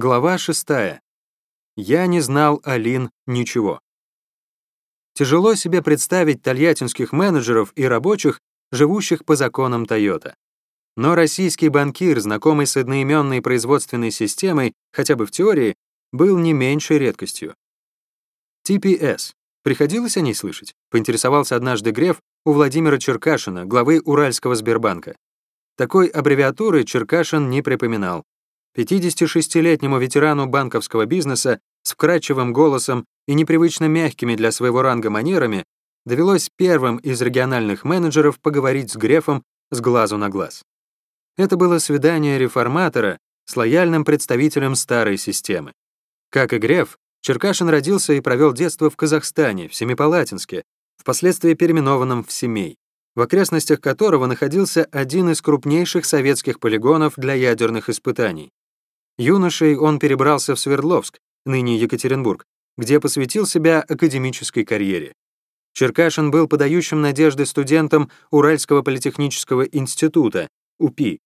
Глава 6. Я не знал о Лин ничего. Тяжело себе представить тольяттинских менеджеров и рабочих, живущих по законам Toyota. Но российский банкир, знакомый с одноименной производственной системой, хотя бы в теории, был не меньшей редкостью. TPS. Приходилось о ней слышать? Поинтересовался однажды Греф у Владимира Черкашина, главы Уральского Сбербанка. Такой аббревиатуры Черкашин не припоминал, 56-летнему ветерану банковского бизнеса с вкрадчивым голосом и непривычно мягкими для своего ранга манерами довелось первым из региональных менеджеров поговорить с Грефом с глазу на глаз. Это было свидание реформатора с лояльным представителем старой системы. Как и Греф, Черкашин родился и провел детство в Казахстане, в Семипалатинске, впоследствии переименованном в Семей, в окрестностях которого находился один из крупнейших советских полигонов для ядерных испытаний. Юношей он перебрался в Свердловск, ныне Екатеринбург, где посвятил себя академической карьере. Черкашин был подающим надежды студентом Уральского политехнического института, УПИ.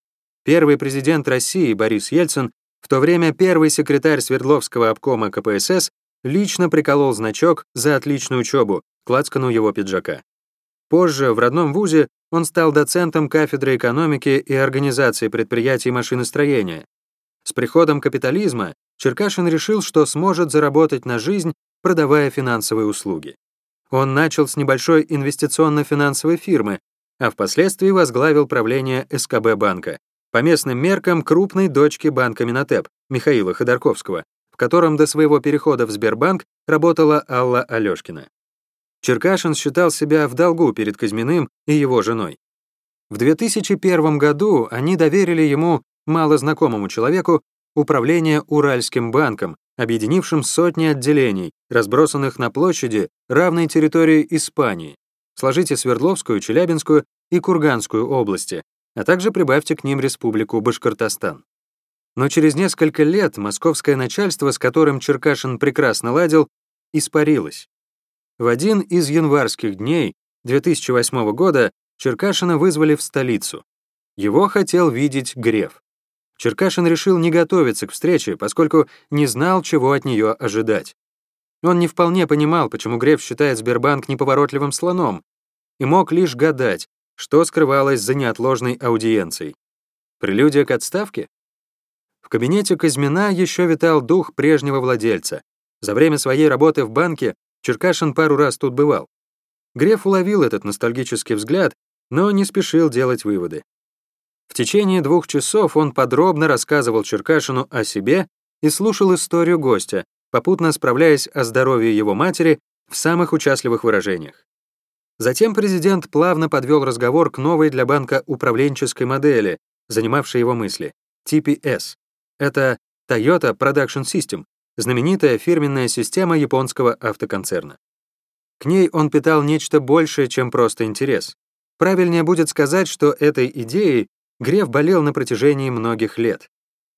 Первый президент России Борис Ельцин, в то время первый секретарь Свердловского обкома КПСС, лично приколол значок за отличную учебу к лацкану его пиджака. Позже, в родном вузе, он стал доцентом кафедры экономики и организации предприятий машиностроения, с приходом капитализма Черкашин решил, что сможет заработать на жизнь, продавая финансовые услуги. Он начал с небольшой инвестиционно-финансовой фирмы, а впоследствии возглавил правление СКБ банка, по местным меркам крупной дочки банка Минотеп, Михаила Ходорковского, в котором до своего перехода в Сбербанк работала Алла Алёшкина. Черкашин считал себя в долгу перед Казьминым и его женой. В 2001 году они доверили ему малознакомому человеку управление Уральским банком, объединившим сотни отделений, разбросанных на площади, равной территории Испании. Сложите Свердловскую, Челябинскую и Курганскую области, а также прибавьте к ним республику Башкортостан. Но через несколько лет московское начальство, с которым Черкашин прекрасно ладил, испарилось. В один из январских дней 2008 года Черкашина вызвали в столицу. Его хотел видеть Греф. Черкашин решил не готовиться к встрече, поскольку не знал, чего от нее ожидать. Он не вполне понимал, почему Греф считает Сбербанк неповоротливым слоном, и мог лишь гадать, что скрывалось за неотложной аудиенцией. Прелюдия к отставке? В кабинете Казьмина еще витал дух прежнего владельца. За время своей работы в банке Черкашин пару раз тут бывал. Греф уловил этот ностальгический взгляд, но не спешил делать выводы. В течение двух часов он подробно рассказывал Черкашину о себе и слушал историю гостя, попутно справляясь о здоровье его матери в самых участливых выражениях. Затем президент плавно подвел разговор к новой для банка управленческой модели, занимавшей его мысли — TPS. Это Toyota Production System, знаменитая фирменная система японского автоконцерна. К ней он питал нечто большее, чем просто интерес. Правильнее будет сказать, что этой идеей Греф болел на протяжении многих лет.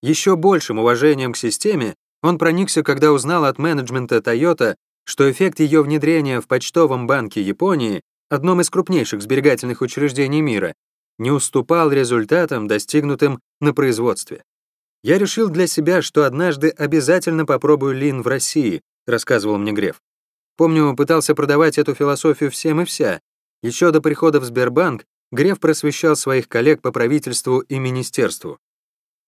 Еще большим уважением к системе он проникся, когда узнал от менеджмента Toyota, что эффект ее внедрения в почтовом банке Японии, одном из крупнейших сберегательных учреждений мира, не уступал результатам, достигнутым на производстве. «Я решил для себя, что однажды обязательно попробую лин в России», рассказывал мне Греф. Помню, пытался продавать эту философию всем и вся. Еще до прихода в Сбербанк Греф просвещал своих коллег по правительству и министерству.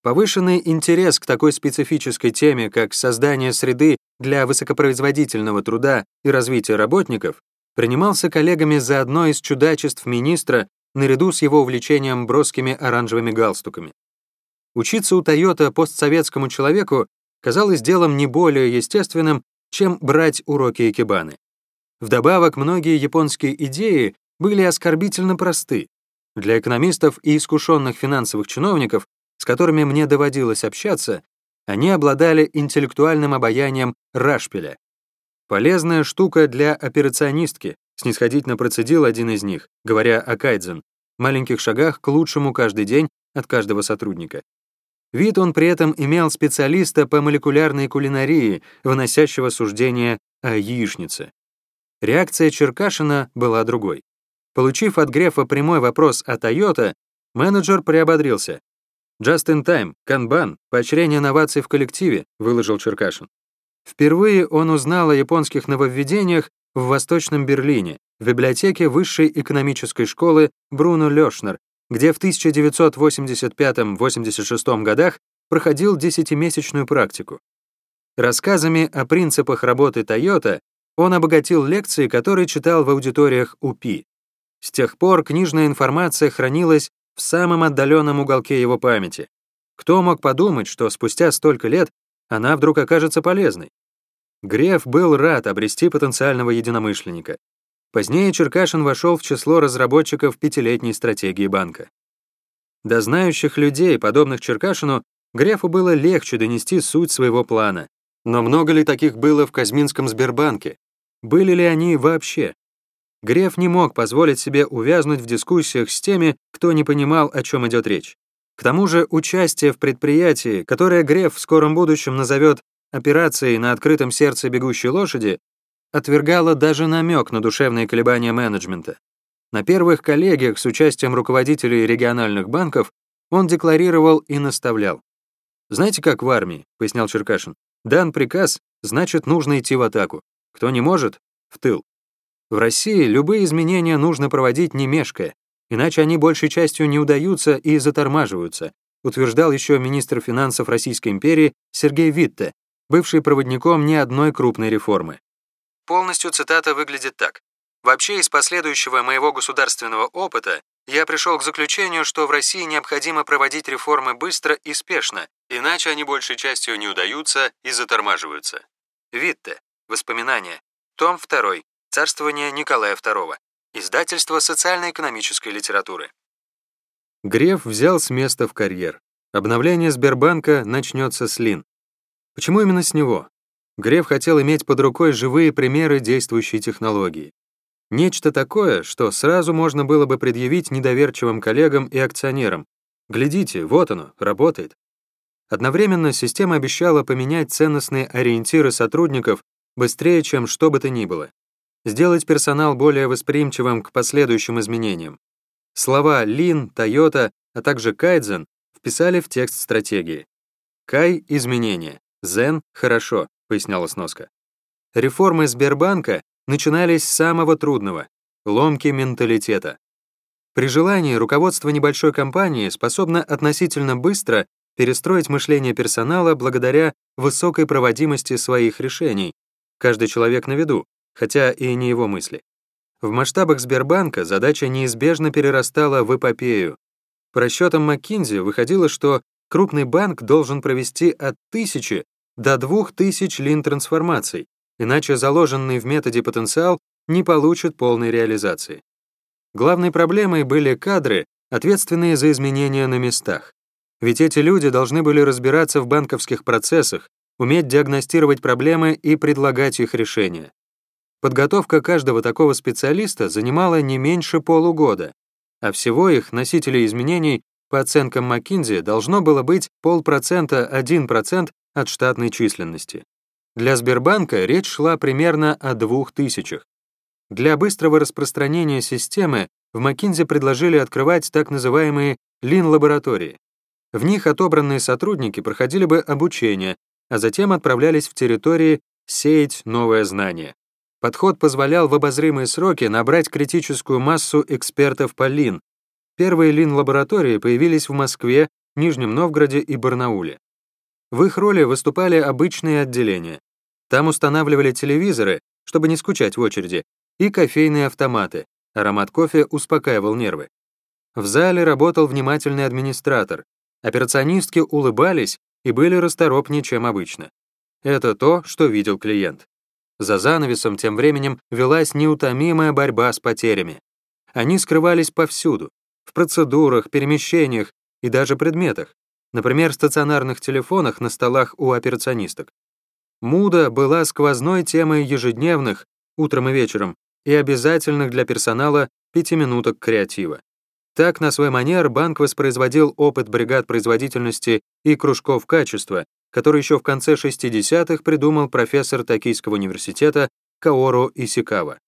Повышенный интерес к такой специфической теме, как создание среды для высокопроизводительного труда и развития работников, принимался коллегами за одно из чудачеств министра наряду с его увлечением броскими оранжевыми галстуками. Учиться у Тойота постсоветскому человеку казалось делом не более естественным, чем брать уроки экибаны. Вдобавок, многие японские идеи были оскорбительно просты. Для экономистов и искушенных финансовых чиновников, с которыми мне доводилось общаться, они обладали интеллектуальным обаянием Рашпиля. Полезная штука для операционистки, снисходительно процедил один из них, говоря о кайдзен, маленьких шагах к лучшему каждый день от каждого сотрудника. Вид он при этом имел специалиста по молекулярной кулинарии, выносящего суждение о яичнице. Реакция Черкашина была другой. Получив от Грефа прямой вопрос о Toyota, менеджер приободрился. Just in time, канбан, поощрение инноваций в коллективе, выложил Черкашин. Впервые он узнал о японских нововведениях в Восточном Берлине, в библиотеке Высшей экономической школы Бруно Лёшнер, где в 1985-86 годах проходил десятимесячную практику. Рассказами о принципах работы Toyota он обогатил лекции, которые читал в аудиториях УПИ. С тех пор книжная информация хранилась в самом отдаленном уголке его памяти. Кто мог подумать, что спустя столько лет она вдруг окажется полезной? Греф был рад обрести потенциального единомышленника. Позднее Черкашин вошел в число разработчиков пятилетней стратегии банка. До знающих людей, подобных Черкашину, Грефу было легче донести суть своего плана. Но много ли таких было в Казминском Сбербанке? Были ли они вообще? Греф не мог позволить себе увязнуть в дискуссиях с теми, кто не понимал, о чем идет речь. К тому же участие в предприятии, которое Греф в скором будущем назовет операцией на открытом сердце бегущей лошади, отвергало даже намек на душевные колебания менеджмента. На первых коллегиях с участием руководителей региональных банков он декларировал и наставлял. «Знаете, как в армии?» — пояснял Черкашин. «Дан приказ, значит, нужно идти в атаку. Кто не может — в тыл. В России любые изменения нужно проводить не мешкая, иначе они большей частью не удаются и затормаживаются, утверждал еще министр финансов Российской империи Сергей Витте, бывший проводником ни одной крупной реформы. Полностью цитата выглядит так. «Вообще из последующего моего государственного опыта я пришел к заключению, что в России необходимо проводить реформы быстро и спешно, иначе они большей частью не удаются и затормаживаются». Витте. Воспоминания. Том 2. Царствование Николая II. Издательство социально-экономической литературы. Греф взял с места в карьер. Обновление Сбербанка начнется с Лин. Почему именно с него? Греф хотел иметь под рукой живые примеры действующей технологии. Нечто такое, что сразу можно было бы предъявить недоверчивым коллегам и акционерам. Глядите, вот оно, работает. Одновременно система обещала поменять ценностные ориентиры сотрудников быстрее, чем что бы то ни было. Сделать персонал более восприимчивым к последующим изменениям. Слова Lean, Toyota, а также Kaizen вписали в текст стратегии. Кай — изменения, Zen — хорошо, поясняла сноска. Реформы Сбербанка начинались с самого трудного — ломки менталитета. При желании руководство небольшой компании способно относительно быстро перестроить мышление персонала благодаря высокой проводимости своих решений, Каждый человек на виду, хотя и не его мысли. В масштабах Сбербанка задача неизбежно перерастала в эпопею. По расчетам McKinsey выходило, что крупный банк должен провести от тысячи до двух тысяч лин-трансформаций, иначе заложенный в методе потенциал не получит полной реализации. Главной проблемой были кадры, ответственные за изменения на местах. Ведь эти люди должны были разбираться в банковских процессах, уметь диагностировать проблемы и предлагать их решения. Подготовка каждого такого специалиста занимала не меньше полугода, а всего их носителей изменений по оценкам McKinsey должно было быть полпроцента 1% от штатной численности. Для Сбербанка речь шла примерно о двух тысячах. Для быстрого распространения системы в McKinsey предложили открывать так называемые лин-лаборатории. В них отобранные сотрудники проходили бы обучение, а затем отправлялись в территории сеять новое знание. Подход позволял в обозримые сроки набрать критическую массу экспертов по лин. Первые лин-лаборатории появились в Москве, Нижнем Новгороде и Барнауле. В их роли выступали обычные отделения. Там устанавливали телевизоры, чтобы не скучать в очереди, и кофейные автоматы. Аромат кофе успокаивал нервы. В зале работал внимательный администратор. Операционистки улыбались и были расторопнее, чем обычно. Это то, что видел клиент. За занавесом тем временем велась неутомимая борьба с потерями. Они скрывались повсюду, в процедурах, перемещениях и даже предметах, например, стационарных телефонах на столах у операционисток. Муда была сквозной темой ежедневных, утром и вечером, и обязательных для персонала пятиминуток креатива. Так, на свой манер, банк воспроизводил опыт бригад производительности и кружков качества, который еще в конце 60-х придумал профессор Токийского университета Каору Исикава.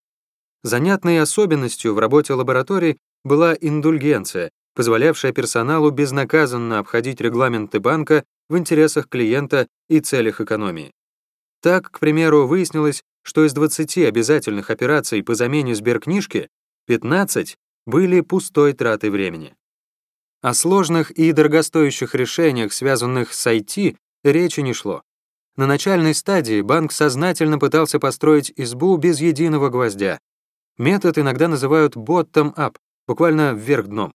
Занятной особенностью в работе лабораторий была индульгенция, позволявшая персоналу безнаказанно обходить регламенты банка в интересах клиента и целях экономии. Так, к примеру, выяснилось, что из 20 обязательных операций по замене сберкнижки 15 были пустой тратой времени. О сложных и дорогостоящих решениях, связанных с IT, речи не шло. На начальной стадии банк сознательно пытался построить избу без единого гвоздя. Метод иногда называют bottom-up, буквально вверх дном.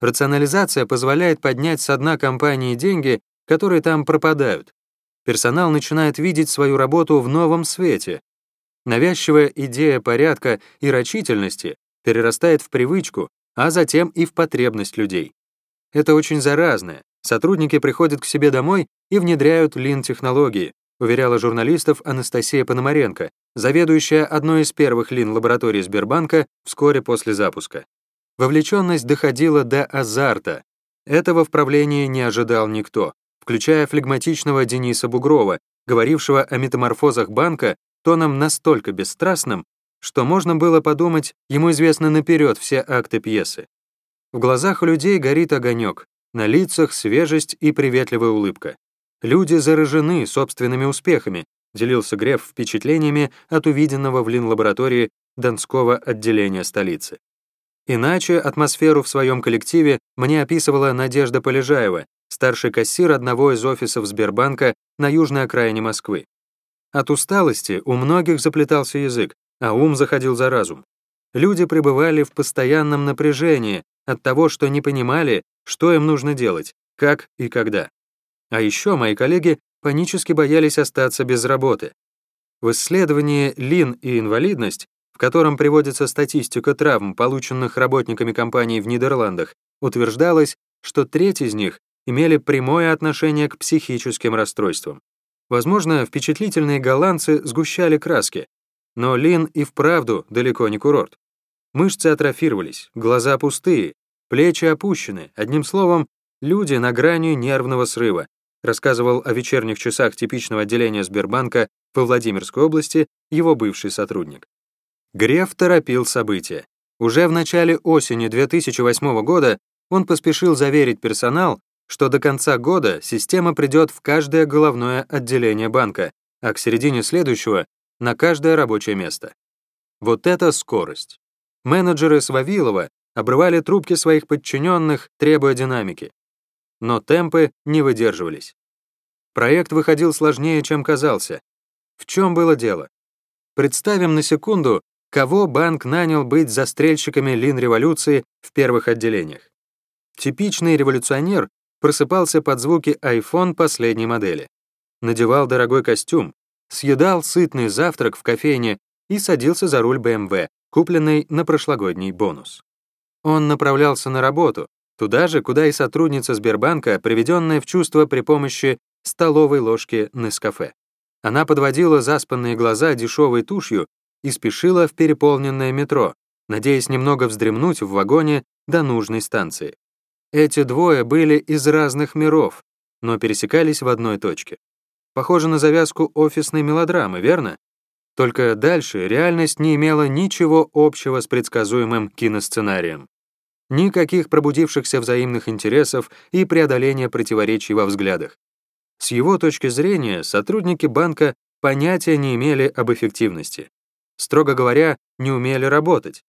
Рационализация позволяет поднять с дна компании деньги, которые там пропадают. Персонал начинает видеть свою работу в новом свете. Навязчивая идея порядка и рачительности перерастает в привычку, а затем и в потребность людей. Это очень заразно. Сотрудники приходят к себе домой и внедряют лин-технологии, уверяла журналистов Анастасия Пономаренко, заведующая одной из первых лин-лабораторий Сбербанка вскоре после запуска. Вовлеченность доходила до азарта. Этого в правлении не ожидал никто, включая флегматичного Дениса Бугрова, говорившего о метаморфозах банка тоном настолько бесстрастным, что можно было подумать, ему известны наперед все акты пьесы. В глазах у людей горит огонек, на лицах свежесть и приветливая улыбка. Люди заражены собственными успехами, делился Греф впечатлениями от увиденного в Лин-лаборатории Донского отделения столицы. Иначе атмосферу в своем коллективе мне описывала Надежда Полежаева, старший кассир одного из офисов Сбербанка на южной окраине Москвы. От усталости у многих заплетался язык, а ум заходил за разум. Люди пребывали в постоянном напряжении от того, что не понимали, что им нужно делать, как и когда. А еще мои коллеги панически боялись остаться без работы. В исследовании «Лин и инвалидность», в котором приводится статистика травм, полученных работниками компаний в Нидерландах, утверждалось, что треть из них имели прямое отношение к психическим расстройствам. Возможно, впечатлительные голландцы сгущали краски, но Лин и вправду далеко не курорт. Мышцы атрофировались, глаза пустые, плечи опущены, одним словом, люди на грани нервного срыва, рассказывал о вечерних часах типичного отделения Сбербанка во Владимирской области его бывший сотрудник. Греф торопил события. Уже в начале осени 2008 года он поспешил заверить персонал, что до конца года система придет в каждое головное отделение банка, а к середине следующего — на каждое рабочее место. Вот это скорость. Менеджеры с Вавилова обрывали трубки своих подчиненных, требуя динамики. Но темпы не выдерживались. Проект выходил сложнее, чем казался. В чем было дело? Представим на секунду, кого банк нанял быть застрельщиками лин-революции в первых отделениях. Типичный революционер просыпался под звуки iPhone последней модели. Надевал дорогой костюм, съедал сытный завтрак в кофейне и садился за руль BMW, купленный на прошлогодний бонус. Он направлялся на работу, туда же, куда и сотрудница Сбербанка, приведенная в чувство при помощи столовой ложки Нескафе. Она подводила заспанные глаза дешевой тушью и спешила в переполненное метро, надеясь немного вздремнуть в вагоне до нужной станции. Эти двое были из разных миров, но пересекались в одной точке. Похоже на завязку офисной мелодрамы, верно? Только дальше реальность не имела ничего общего с предсказуемым киносценарием. Никаких пробудившихся взаимных интересов и преодоления противоречий во взглядах. С его точки зрения, сотрудники банка понятия не имели об эффективности. Строго говоря, не умели работать.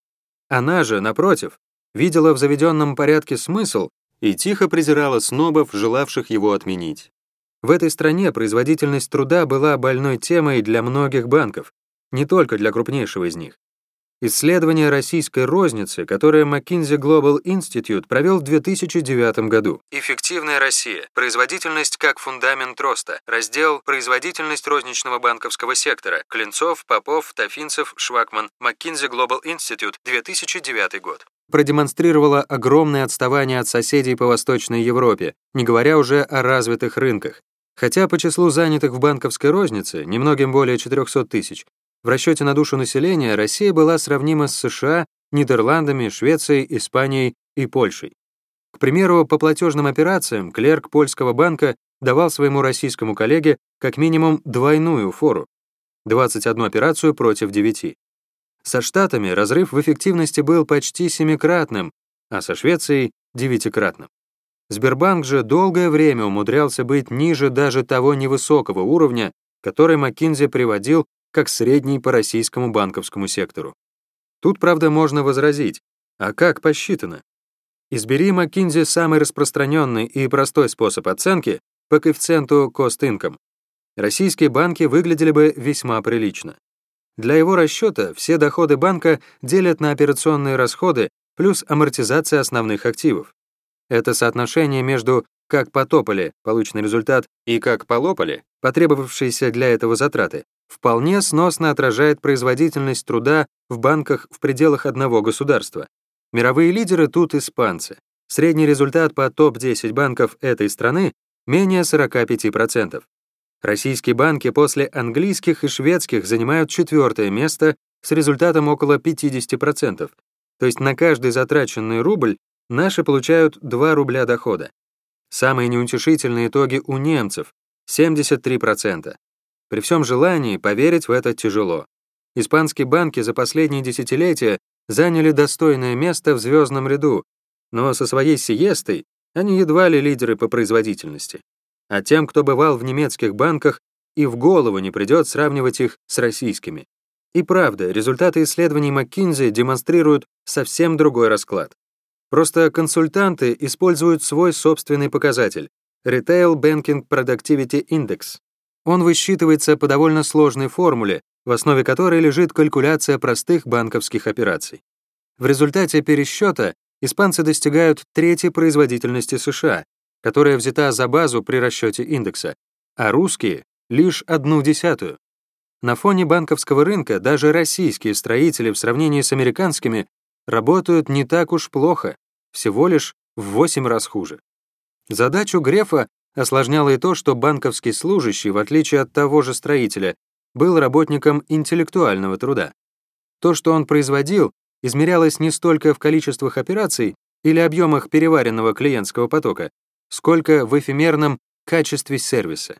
Она же, напротив, видела в заведенном порядке смысл и тихо презирала снобов, желавших его отменить. В этой стране производительность труда была больной темой для многих банков, не только для крупнейшего из них. Исследование российской розницы, которое McKinsey Global Institute провел в 2009 году. Эффективная Россия. Производительность как фундамент роста. Раздел «Производительность розничного банковского сектора». Клинцов, Попов, Тафинцев, Швакман. McKinsey Global Institute. 2009 год продемонстрировала огромное отставание от соседей по Восточной Европе, не говоря уже о развитых рынках. Хотя по числу занятых в банковской рознице, немногим более 400 тысяч, в расчете на душу населения Россия была сравнима с США, Нидерландами, Швецией, Испанией и Польшей. К примеру, по платежным операциям клерк польского банка давал своему российскому коллеге как минимум двойную фору — 21 операцию против 9. Со Штатами разрыв в эффективности был почти семикратным, а со Швецией девятикратным. Сбербанк же долгое время умудрялся быть ниже даже того невысокого уровня, который McKinsey приводил как средний по российскому банковскому сектору. Тут, правда, можно возразить, а как посчитано? Избери McKinsey самый распространенный и простой способ оценки по коэффициенту cost-income. Российские банки выглядели бы весьма прилично. Для его расчета все доходы банка делят на операционные расходы плюс амортизация основных активов. Это соотношение между как потопали полученный результат и как полопали потребовавшиеся для этого затраты вполне сносно отражает производительность труда в банках в пределах одного государства. Мировые лидеры тут испанцы. Средний результат по топ-10 банков этой страны менее 45%. Российские банки после английских и шведских занимают четвертое место с результатом около 50%. То есть на каждый затраченный рубль наши получают 2 рубля дохода. Самые неутешительные итоги у немцев — 73%. При всем желании поверить в это тяжело. Испанские банки за последние десятилетия заняли достойное место в звездном ряду, но со своей сиестой они едва ли лидеры по производительности. А тем, кто бывал в немецких банках, и в голову не придет сравнивать их с российскими. И правда, результаты исследований McKinsey демонстрируют совсем другой расклад. Просто консультанты используют свой собственный показатель — Retail Banking Productivity Index. Он высчитывается по довольно сложной формуле, в основе которой лежит калькуляция простых банковских операций. В результате пересчета испанцы достигают третьей производительности США, которая взята за базу при расчете индекса, а русские — лишь одну десятую. На фоне банковского рынка даже российские строители в сравнении с американскими работают не так уж плохо, всего лишь в 8 раз хуже. Задачу Грефа осложняло и то, что банковский служащий, в отличие от того же строителя, был работником интеллектуального труда. То, что он производил, измерялось не столько в количествах операций или объемах переваренного клиентского потока, сколько в эфемерном качестве сервиса.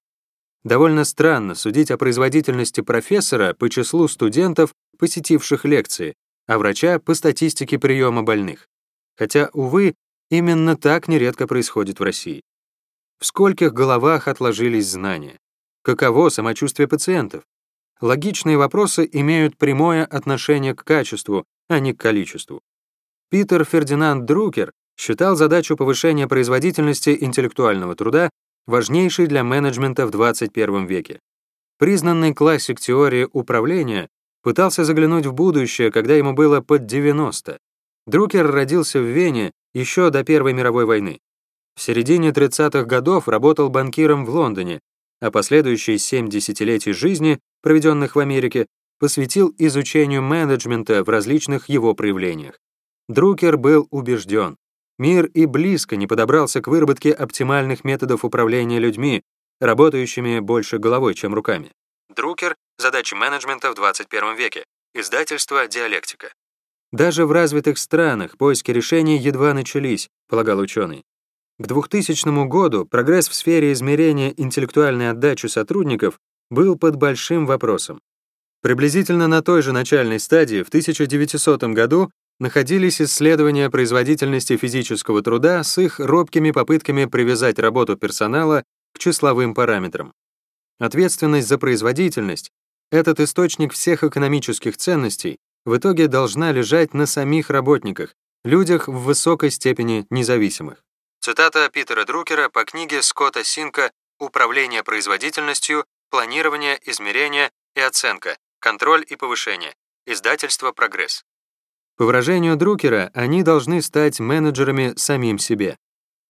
Довольно странно судить о производительности профессора по числу студентов, посетивших лекции, а врача по статистике приема больных. Хотя, увы, именно так нередко происходит в России. В скольких головах отложились знания? Каково самочувствие пациентов? Логичные вопросы имеют прямое отношение к качеству, а не к количеству. Питер Фердинанд Друкер считал задачу повышения производительности интеллектуального труда важнейшей для менеджмента в 21 веке. Признанный классик теории управления пытался заглянуть в будущее, когда ему было под 90. Друкер родился в Вене еще до Первой мировой войны. В середине 30-х годов работал банкиром в Лондоне, а последующие семь десятилетий жизни, проведенных в Америке, посвятил изучению менеджмента в различных его проявлениях. Друкер был убежден, мир и близко не подобрался к выработке оптимальных методов управления людьми, работающими больше головой, чем руками. Друкер «Задачи менеджмента в 21 веке», издательство «Диалектика». Даже в развитых странах поиски решений едва начались, полагал ученый. К 2000 году прогресс в сфере измерения интеллектуальной отдачи сотрудников был под большим вопросом. Приблизительно на той же начальной стадии в 1900 году находились исследования производительности физического труда с их робкими попытками привязать работу персонала к числовым параметрам. Ответственность за производительность, этот источник всех экономических ценностей, в итоге должна лежать на самих работниках, людях в высокой степени независимых. Цитата Питера Друкера по книге Скотта Синка «Управление производительностью, планирование, измерение и оценка, контроль и повышение», издательство «Прогресс». По выражению Друкера, они должны стать менеджерами самим себе.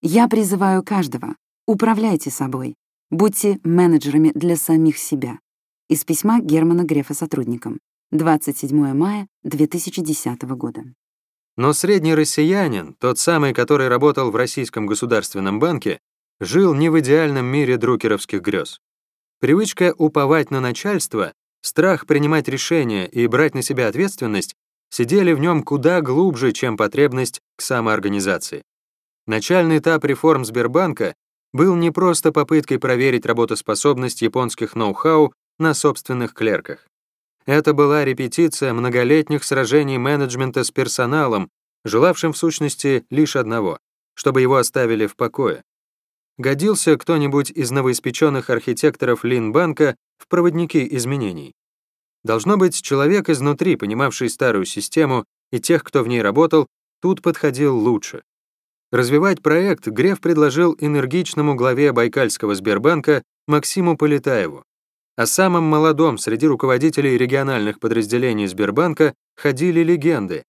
Я призываю каждого, управляйте собой, будьте менеджерами для самих себя. Из письма Германа Грефа сотрудникам. 27 мая 2010 года. Но средний россиянин, тот самый, который работал в Российском государственном банке, жил не в идеальном мире друкеровских грез. Привычка уповать на начальство, страх принимать решения и брать на себя ответственность сидели в нем куда глубже, чем потребность к самоорганизации. Начальный этап реформ Сбербанка был не просто попыткой проверить работоспособность японских ноу-хау на собственных клерках. Это была репетиция многолетних сражений менеджмента с персоналом, желавшим в сущности лишь одного чтобы его оставили в покое. Годился кто-нибудь из новоиспеченных архитекторов Линбанка в проводники изменений. Должно быть, человек изнутри, понимавший старую систему, и тех, кто в ней работал, тут подходил лучше. Развивать проект Греф предложил энергичному главе Байкальского Сбербанка Максиму Полетаеву. О самом молодом среди руководителей региональных подразделений Сбербанка ходили легенды.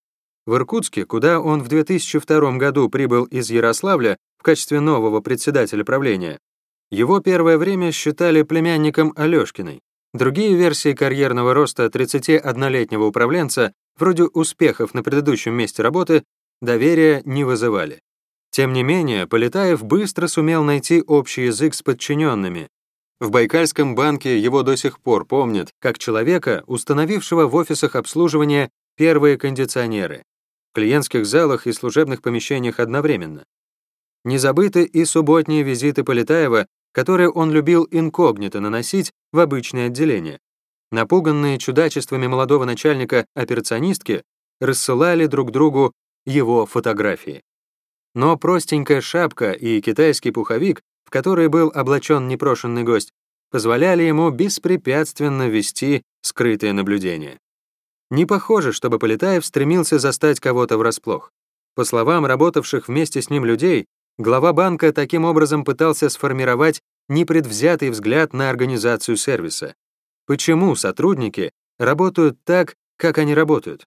В Иркутске, куда он в 2002 году прибыл из Ярославля в качестве нового председателя правления, его первое время считали племянником Алёшкиной. Другие версии карьерного роста 31-летнего управленца, вроде успехов на предыдущем месте работы, доверия не вызывали. Тем не менее, Полетаев быстро сумел найти общий язык с подчиненными. В Байкальском банке его до сих пор помнят как человека, установившего в офисах обслуживания первые кондиционеры, в клиентских залах и служебных помещениях одновременно. Не забыты и субботние визиты Полетаева которые он любил инкогнито наносить в обычные отделения. Напуганные чудачествами молодого начальника операционистки рассылали друг другу его фотографии. Но простенькая шапка и китайский пуховик, в который был облачен непрошенный гость, позволяли ему беспрепятственно вести скрытое наблюдение. Не похоже, чтобы Полетаев стремился застать кого-то врасплох. По словам работавших вместе с ним людей, Глава банка таким образом пытался сформировать непредвзятый взгляд на организацию сервиса. Почему сотрудники работают так, как они работают?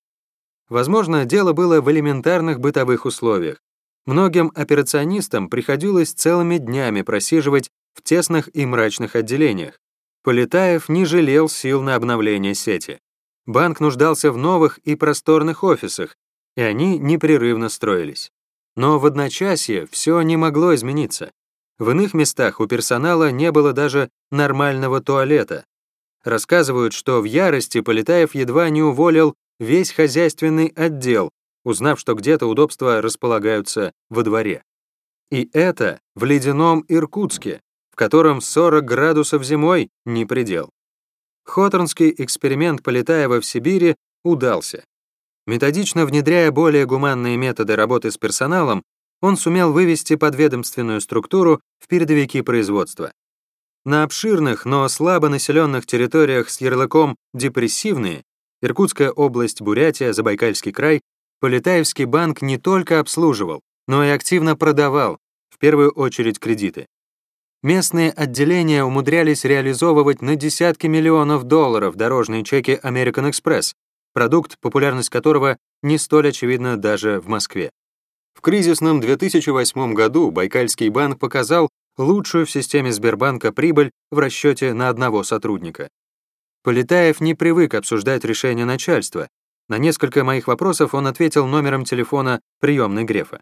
Возможно, дело было в элементарных бытовых условиях. Многим операционистам приходилось целыми днями просиживать в тесных и мрачных отделениях. Полетаев не жалел сил на обновление сети. Банк нуждался в новых и просторных офисах, и они непрерывно строились. Но в одночасье все не могло измениться. В иных местах у персонала не было даже нормального туалета. Рассказывают, что в ярости Полетаев едва не уволил весь хозяйственный отдел, узнав, что где-то удобства располагаются во дворе. И это в ледяном Иркутске, в котором 40 градусов зимой не предел. Хоторнский эксперимент Полетаева в Сибири удался. Методично внедряя более гуманные методы работы с персоналом, он сумел вывести подведомственную структуру в передовики производства. На обширных, но слабо населенных территориях с ярлыком «депрессивные» Иркутская область, Бурятия, Забайкальский край, Полетаевский банк не только обслуживал, но и активно продавал, в первую очередь кредиты. Местные отделения умудрялись реализовывать на десятки миллионов долларов дорожные чеки American Express, продукт, популярность которого не столь очевидна даже в Москве. В кризисном 2008 году Байкальский банк показал лучшую в системе Сбербанка прибыль в расчете на одного сотрудника. Полетаев не привык обсуждать решения начальства. На несколько моих вопросов он ответил номером телефона приемной Грефа.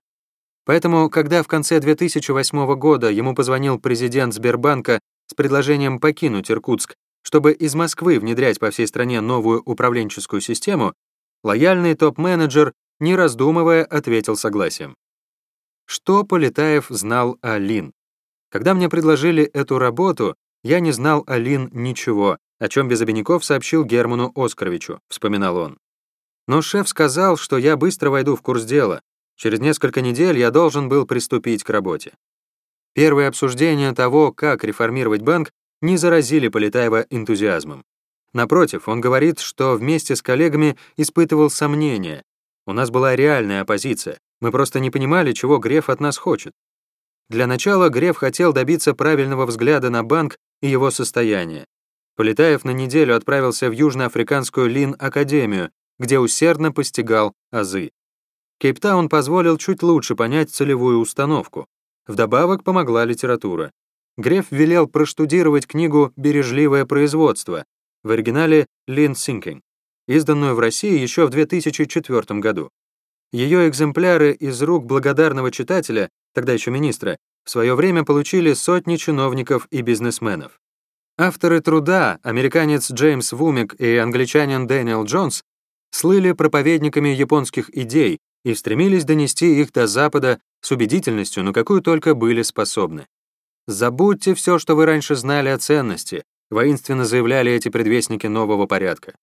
Поэтому, когда в конце 2008 года ему позвонил президент Сбербанка с предложением покинуть Иркутск чтобы из Москвы внедрять по всей стране новую управленческую систему, лояльный топ-менеджер, не раздумывая, ответил согласием. Что Полетаев знал о Лин? Когда мне предложили эту работу, я не знал о Лин ничего, о чем без обиняков сообщил Герману Оскаровичу, вспоминал он. Но шеф сказал, что я быстро войду в курс дела. Через несколько недель я должен был приступить к работе. Первое обсуждение того, как реформировать банк, не заразили Полетаева энтузиазмом. Напротив, он говорит, что вместе с коллегами испытывал сомнения. У нас была реальная оппозиция, мы просто не понимали, чего Греф от нас хочет. Для начала Греф хотел добиться правильного взгляда на банк и его состояние. Полетаев на неделю отправился в Южноафриканскую Лин-академию, где усердно постигал азы. Кейптаун позволил чуть лучше понять целевую установку. Вдобавок помогла литература. Греф велел проштудировать книгу «Бережливое производство» в оригинале «Lean Thinking», изданную в России еще в 2004 году. Ее экземпляры из рук благодарного читателя, тогда еще министра, в свое время получили сотни чиновников и бизнесменов. Авторы труда, американец Джеймс Вумик и англичанин Дэниел Джонс, слыли проповедниками японских идей и стремились донести их до Запада с убедительностью, на какую только были способны. «Забудьте все, что вы раньше знали о ценности», воинственно заявляли эти предвестники нового порядка.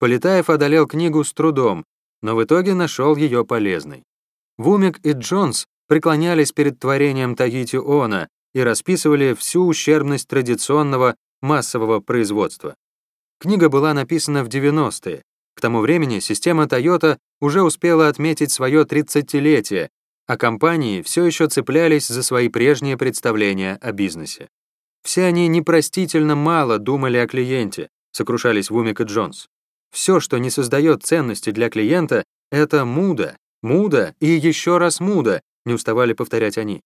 Полетаев одолел книгу с трудом, но в итоге нашел ее полезной. Вумик и Джонс преклонялись перед творением Тагити Она и расписывали всю ущербность традиционного массового производства. Книга была написана в 90-е. К тому времени система Toyota уже успела отметить свое 30-летие, а компании все еще цеплялись за свои прежние представления о бизнесе. Все они непростительно мало думали о клиенте, сокрушались Вумик и Джонс. Все, что не создает ценности для клиента, это муда, муда и еще раз муда, не уставали повторять они.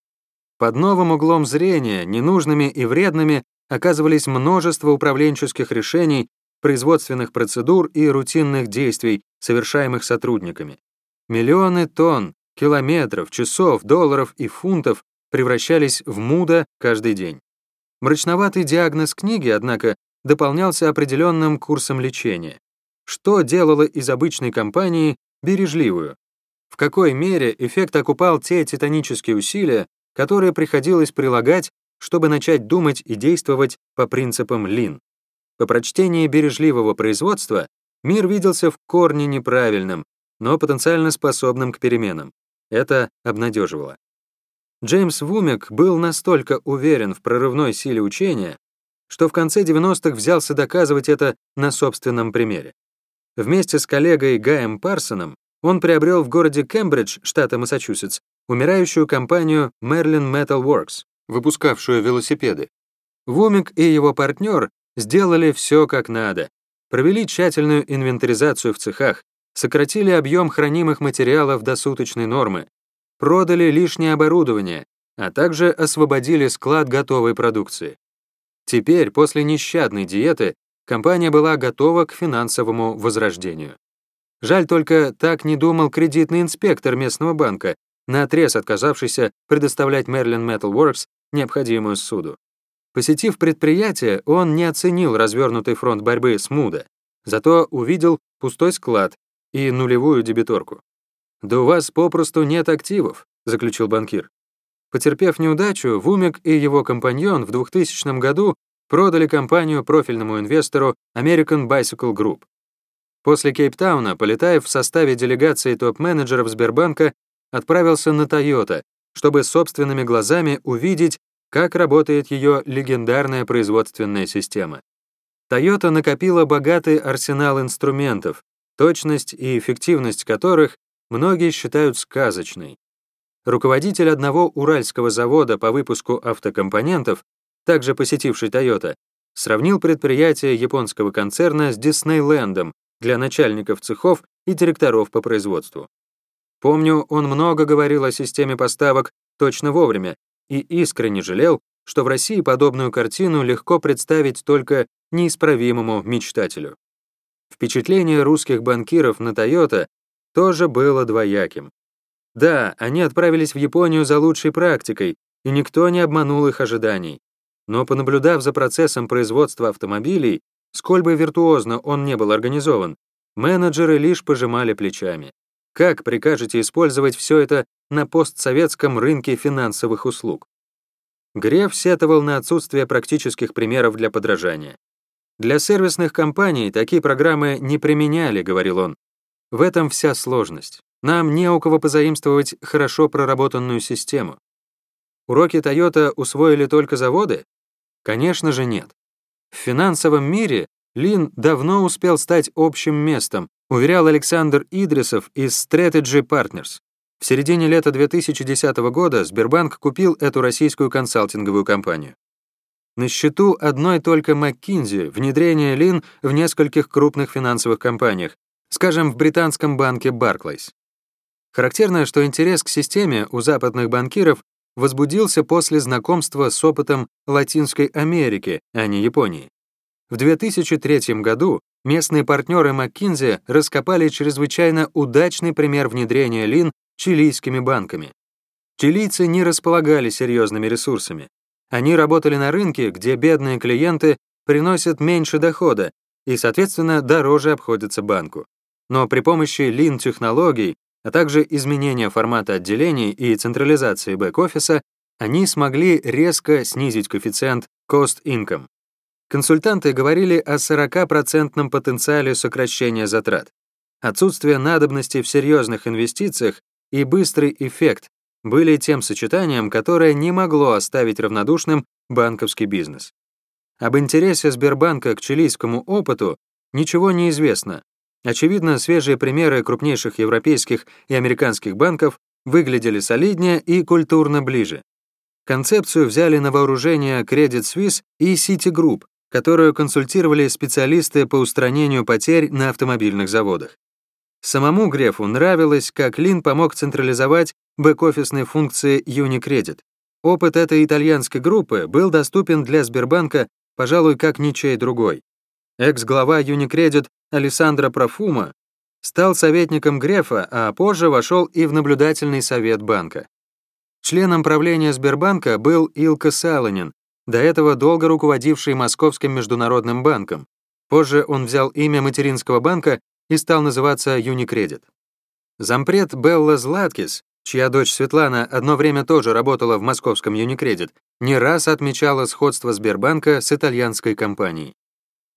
Под новым углом зрения, ненужными и вредными, оказывались множество управленческих решений, производственных процедур и рутинных действий, совершаемых сотрудниками. Миллионы тонн, километров, часов, долларов и фунтов превращались в муда каждый день. Мрачноватый диагноз книги, однако, дополнялся определенным курсом лечения. Что делало из обычной компании бережливую? В какой мере эффект окупал те титанические усилия, которые приходилось прилагать, чтобы начать думать и действовать по принципам Лин? По прочтении бережливого производства мир виделся в корне неправильным, но потенциально способным к переменам. Это обнадеживало. Джеймс Вумик был настолько уверен в прорывной силе учения, что в конце 90-х взялся доказывать это на собственном примере. Вместе с коллегой Гаем Парсоном он приобрел в городе Кембридж, штата Массачусетс, умирающую компанию Merlin Metal Works, выпускавшую велосипеды. Вумик и его партнер сделали все как надо, провели тщательную инвентаризацию в цехах, сократили объем хранимых материалов до суточной нормы, продали лишнее оборудование, а также освободили склад готовой продукции. Теперь, после нещадной диеты, компания была готова к финансовому возрождению. Жаль только, так не думал кредитный инспектор местного банка, наотрез отказавшийся предоставлять Merlin Metal Works необходимую суду. Посетив предприятие, он не оценил развернутый фронт борьбы с Муда, зато увидел пустой склад и нулевую дебиторку. «Да у вас попросту нет активов», — заключил банкир. Потерпев неудачу, Вумик и его компаньон в 2000 году продали компанию профильному инвестору American Bicycle Group. После Кейптауна, Полетаев в составе делегации топ-менеджеров Сбербанка отправился на Toyota, чтобы собственными глазами увидеть, как работает ее легендарная производственная система. Toyota накопила богатый арсенал инструментов, точность и эффективность которых многие считают сказочной. Руководитель одного уральского завода по выпуску автокомпонентов, также посетивший Toyota, сравнил предприятие японского концерна с Диснейлендом для начальников цехов и директоров по производству. Помню, он много говорил о системе поставок точно вовремя и искренне жалел, что в России подобную картину легко представить только неисправимому мечтателю. Впечатление русских банкиров на Toyota тоже было двояким. Да, они отправились в Японию за лучшей практикой, и никто не обманул их ожиданий. Но понаблюдав за процессом производства автомобилей, сколь бы виртуозно он не был организован, менеджеры лишь пожимали плечами. Как прикажете использовать все это на постсоветском рынке финансовых услуг? Греф сетовал на отсутствие практических примеров для подражания. Для сервисных компаний такие программы не применяли, говорил он. В этом вся сложность. Нам не у кого позаимствовать хорошо проработанную систему. Уроки Toyota усвоили только заводы? Конечно же нет. В финансовом мире Лин давно успел стать общим местом, уверял Александр Идрисов из Strategy Partners. В середине лета 2010 года Сбербанк купил эту российскую консалтинговую компанию. На счету одной только McKinsey внедрение Лин в нескольких крупных финансовых компаниях, скажем, в британском банке Barclays. Характерно, что интерес к системе у западных банкиров возбудился после знакомства с опытом Латинской Америки, а не Японии. В 2003 году местные партнеры McKinsey раскопали чрезвычайно удачный пример внедрения лин чилийскими банками. Чилийцы не располагали серьезными ресурсами. Они работали на рынке, где бедные клиенты приносят меньше дохода и, соответственно, дороже обходятся банку. Но при помощи лин-технологий а также изменения формата отделений и централизации бэк-офиса, они смогли резко снизить коэффициент cost-income. Консультанты говорили о 40% потенциале сокращения затрат. Отсутствие надобности в серьезных инвестициях и быстрый эффект были тем сочетанием, которое не могло оставить равнодушным банковский бизнес. Об интересе Сбербанка к чилийскому опыту ничего не известно. Очевидно, свежие примеры крупнейших европейских и американских банков выглядели солиднее и культурно ближе. Концепцию взяли на вооружение Credit Suisse и Citigroup, которую консультировали специалисты по устранению потерь на автомобильных заводах. Самому Грефу нравилось, как Лин помог централизовать бэк-офисные функции Unicredit. Опыт этой итальянской группы был доступен для Сбербанка, пожалуй, как ничей другой. Экс-глава Unicredit Алессандро Профума стал советником Грефа, а позже вошел и в наблюдательный совет банка. Членом правления Сбербанка был Илка Саланин, до этого долго руководивший Московским международным банком. Позже он взял имя материнского банка и стал называться Unicredit. Зампред Белла Златкис, чья дочь Светлана одно время тоже работала в московском Unicredit, не раз отмечала сходство Сбербанка с итальянской компанией.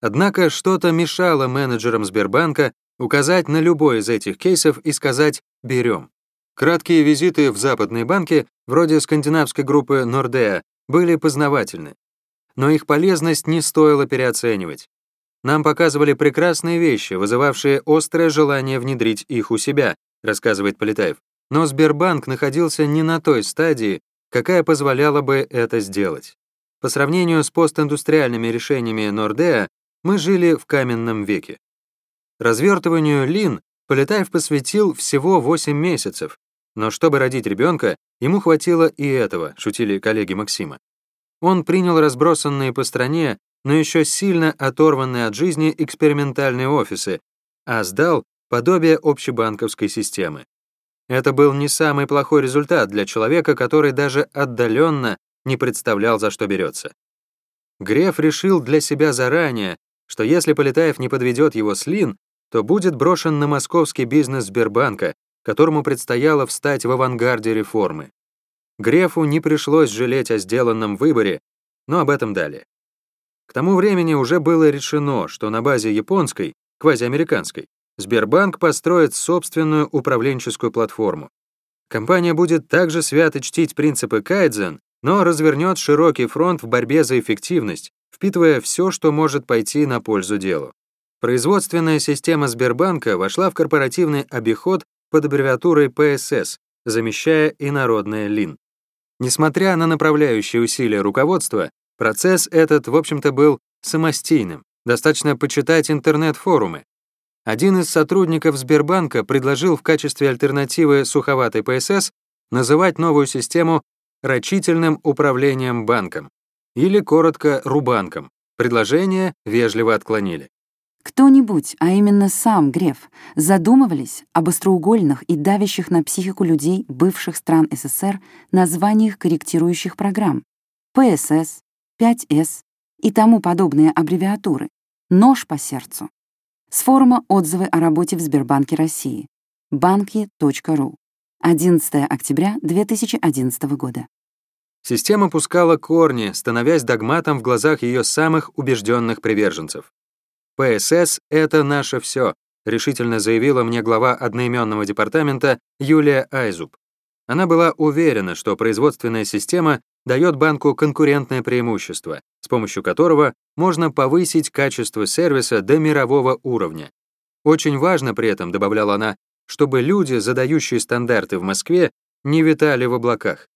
Однако что-то мешало менеджерам Сбербанка указать на любой из этих кейсов и сказать «берем». Краткие визиты в западные банки, вроде скандинавской группы Nordea, были познавательны. Но их полезность не стоило переоценивать. Нам показывали прекрасные вещи, вызывавшие острое желание внедрить их у себя, рассказывает Полетаев. Но Сбербанк находился не на той стадии, какая позволяла бы это сделать. По сравнению с постиндустриальными решениями Nordea, мы жили в каменном веке. Развертыванию Лин Полетаев посвятил всего 8 месяцев, но чтобы родить ребенка, ему хватило и этого, шутили коллеги Максима. Он принял разбросанные по стране, но еще сильно оторванные от жизни экспериментальные офисы, а сдал подобие общебанковской системы. Это был не самый плохой результат для человека, который даже отдаленно не представлял, за что берется. Греф решил для себя заранее, что если Полетаев не подведет его с Лин, то будет брошен на московский бизнес Сбербанка, которому предстояло встать в авангарде реформы. Грефу не пришлось жалеть о сделанном выборе, но об этом далее. К тому времени уже было решено, что на базе японской, квазиамериканской, Сбербанк построит собственную управленческую платформу. Компания будет также свято чтить принципы кайдзен, но развернет широкий фронт в борьбе за эффективность, впитывая все, что может пойти на пользу делу. Производственная система Сбербанка вошла в корпоративный обиход под аббревиатурой ПСС, замещая инородное ЛИН. Несмотря на направляющие усилия руководства, процесс этот, в общем-то, был самостийным. Достаточно почитать интернет-форумы. Один из сотрудников Сбербанка предложил в качестве альтернативы суховатой ПСС называть новую систему рачительным управлением банком или коротко рубанком. Предложение вежливо отклонили. Кто-нибудь, а именно сам Греф, задумывались об остроугольных и давящих на психику людей бывших стран СССР названиях корректирующих программ ПСС, 5С и тому подобные аббревиатуры. Нож по сердцу. С форума «Отзывы о работе в Сбербанке России» банки.ру 11 октября 2011 года. Система пускала корни, становясь догматом в глазах ее самых убежденных приверженцев. «ПСС — это наше все», решительно заявила мне глава одноименного департамента Юлия Айзуб. Она была уверена, что производственная система дает банку конкурентное преимущество, с помощью которого можно повысить качество сервиса до мирового уровня. Очень важно при этом, добавляла она, чтобы люди, задающие стандарты в Москве, не витали в облаках.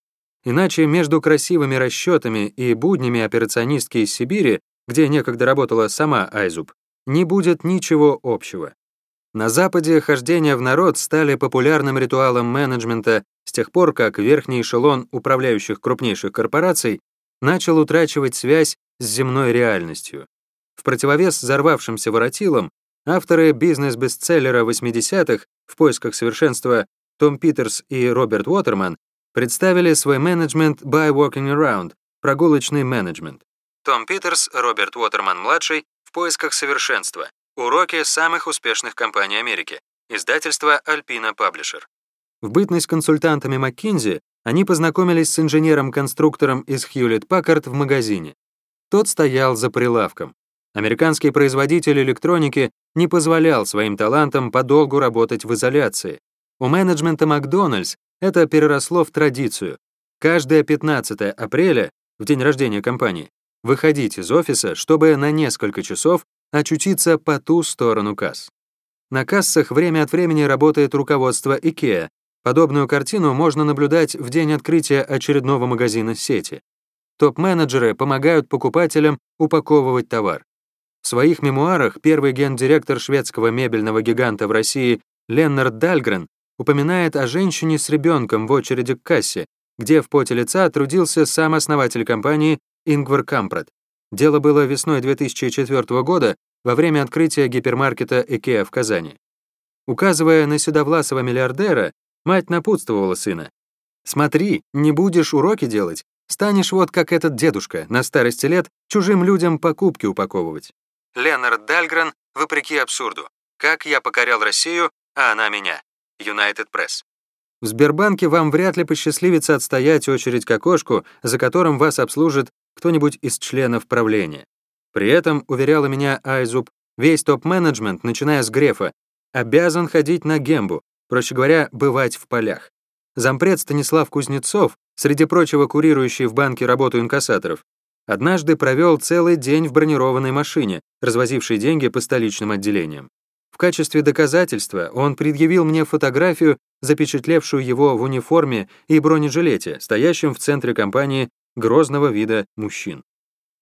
Иначе между красивыми расчетами и буднями операционистки из Сибири, где некогда работала сама Айзуб, не будет ничего общего. На Западе хождения в народ стали популярным ритуалом менеджмента с тех пор, как верхний эшелон управляющих крупнейших корпораций начал утрачивать связь с земной реальностью. В противовес взорвавшимся воротилам авторы бизнес-бестселлера 80-х в поисках совершенства Том Питерс и Роберт Уотерман представили свой менеджмент by walking around, прогулочный менеджмент. Том Питерс, Роберт Уотерман-младший поисках совершенства. Уроки самых успешных компаний Америки. Издательство Alpina Publisher. В бытность консультантами McKinsey они познакомились с инженером-конструктором из Hewlett Packard в магазине. Тот стоял за прилавком. Американский производитель электроники не позволял своим талантам подолгу работать в изоляции. У менеджмента Макдональдс это переросло в традицию. Каждое 15 апреля, в день рождения компании, выходить из офиса, чтобы на несколько часов очутиться по ту сторону касс. На кассах время от времени работает руководство IKEA. Подобную картину можно наблюдать в день открытия очередного магазина сети. Топ-менеджеры помогают покупателям упаковывать товар. В своих мемуарах первый гендиректор шведского мебельного гиганта в России Леннард Дальгрен упоминает о женщине с ребенком в очереди к кассе, где в поте лица трудился сам основатель компании Ингвар Кампрат. Дело было весной 2004 года во время открытия гипермаркета IKEA в Казани. Указывая на седовласого миллиардера, мать напутствовала сына. «Смотри, не будешь уроки делать, станешь вот как этот дедушка, на старости лет чужим людям покупки упаковывать». Ленард Дальгрен, вопреки абсурду. «Как я покорял Россию, а она меня». United Press. В Сбербанке вам вряд ли посчастливится отстоять очередь к окошку, за которым вас обслужит кто-нибудь из членов правления. При этом, уверяла меня Айзуб, весь топ-менеджмент, начиная с Грефа, обязан ходить на гембу, проще говоря, бывать в полях. Зампред Станислав Кузнецов, среди прочего курирующий в банке работу инкассаторов, однажды провел целый день в бронированной машине, развозившей деньги по столичным отделениям. В качестве доказательства он предъявил мне фотографию, запечатлевшую его в униформе и бронежилете, стоящем в центре компании грозного вида мужчин.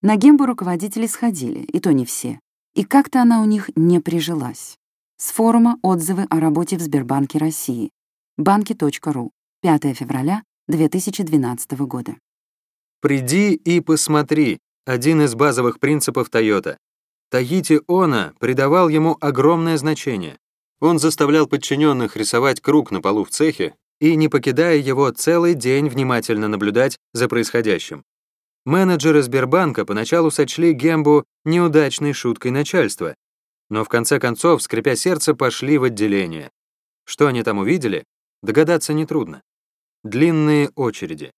На гембу руководители сходили, и то не все. И как-то она у них не прижилась. С форума отзывы о работе в Сбербанке России. банки.ру. 5 февраля 2012 года. «Приди и посмотри» — один из базовых принципов Toyota. Таити Она придавал ему огромное значение. Он заставлял подчиненных рисовать круг на полу в цехе и, не покидая его, целый день внимательно наблюдать за происходящим. Менеджеры Сбербанка поначалу сочли Гембу неудачной шуткой начальства, но в конце концов, скрипя сердце, пошли в отделение. Что они там увидели, догадаться нетрудно. Длинные очереди.